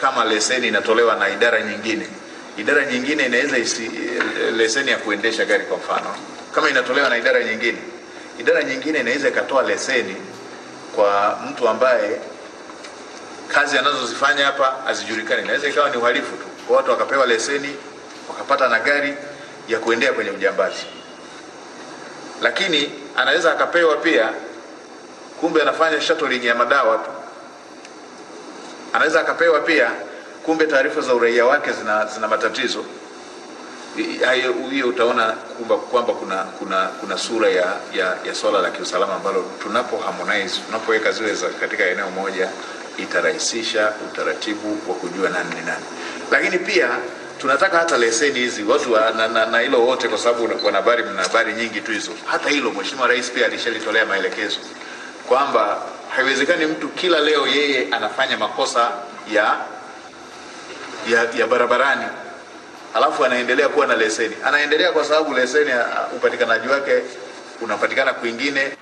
kama leseni inatolewa na idara nyingine. Idara nyingine inaweza isi, leseni ya kuendesha gari kwa mfano, kama inatolewa na idara nyingine, idara nyingine inaweza ikatoa leseni kwa mtu ambaye kazi anazozifanya hapa hazijulikani. Inaweza ikawa ni uhalifu tu, kwa watu wakapewa leseni wakapata na gari ya kuendea kwenye ujambazi, lakini anaweza akapewa pia, kumbe anafanya shuttling ya madawa tu. Anaweza akapewa pia, kumbe taarifa za uraia wake zina, zina matatizo. hiyo. utaona kwamba kwamba kuna, kuna, kuna sura ya, ya, ya swala la kiusalama ambalo tunapo harmonize tunapoweka zile za katika eneo moja itarahisisha utaratibu wa kujua nani ni nani, lakini pia tunataka hata leseni hizi watu wa, na, na, na hilo wote, kwa sababu kwa habari, mna habari nyingi tu hizo. Hata hilo Mheshimiwa Rais pia alishalitolea maelekezo kwamba haiwezekani mtu kila leo yeye anafanya makosa ya ya, ya barabarani alafu anaendelea kuwa na leseni. Anaendelea kwa sababu leseni, upatikanaji wake unapatikana kwingine.